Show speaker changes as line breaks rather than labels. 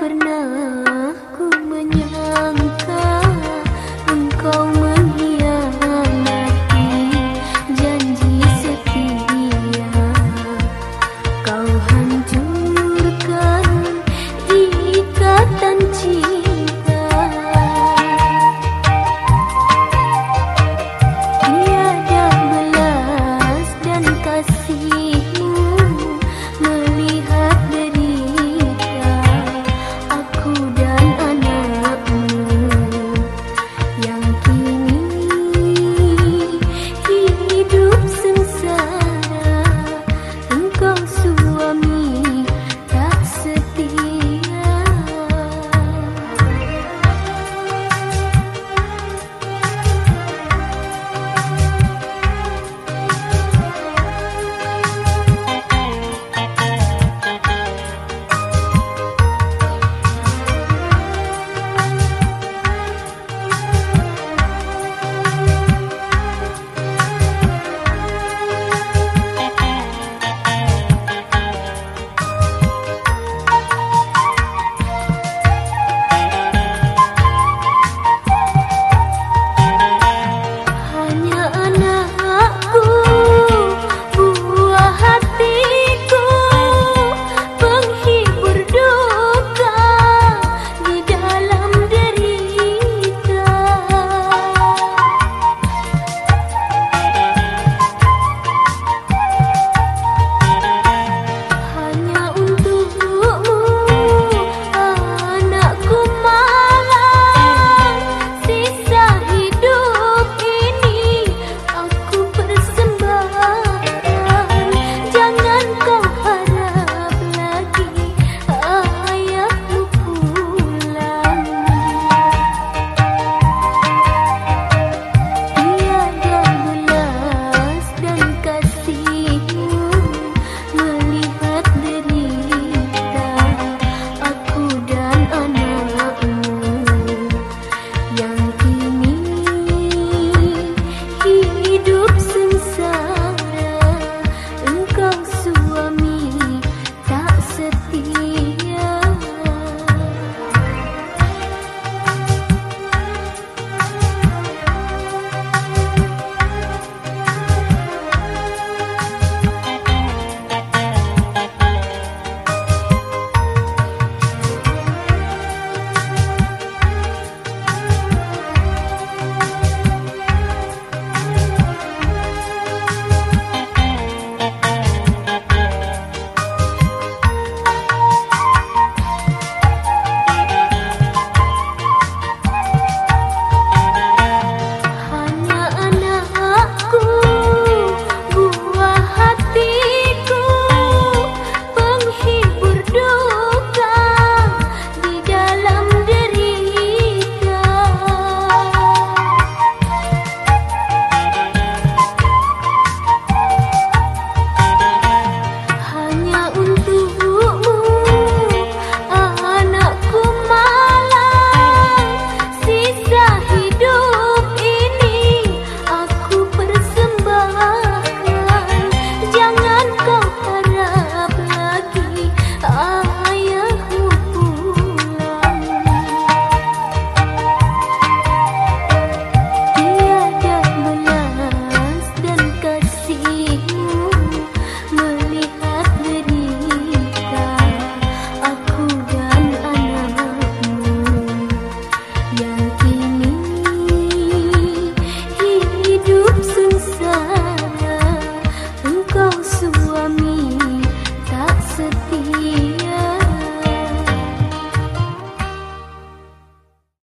pernah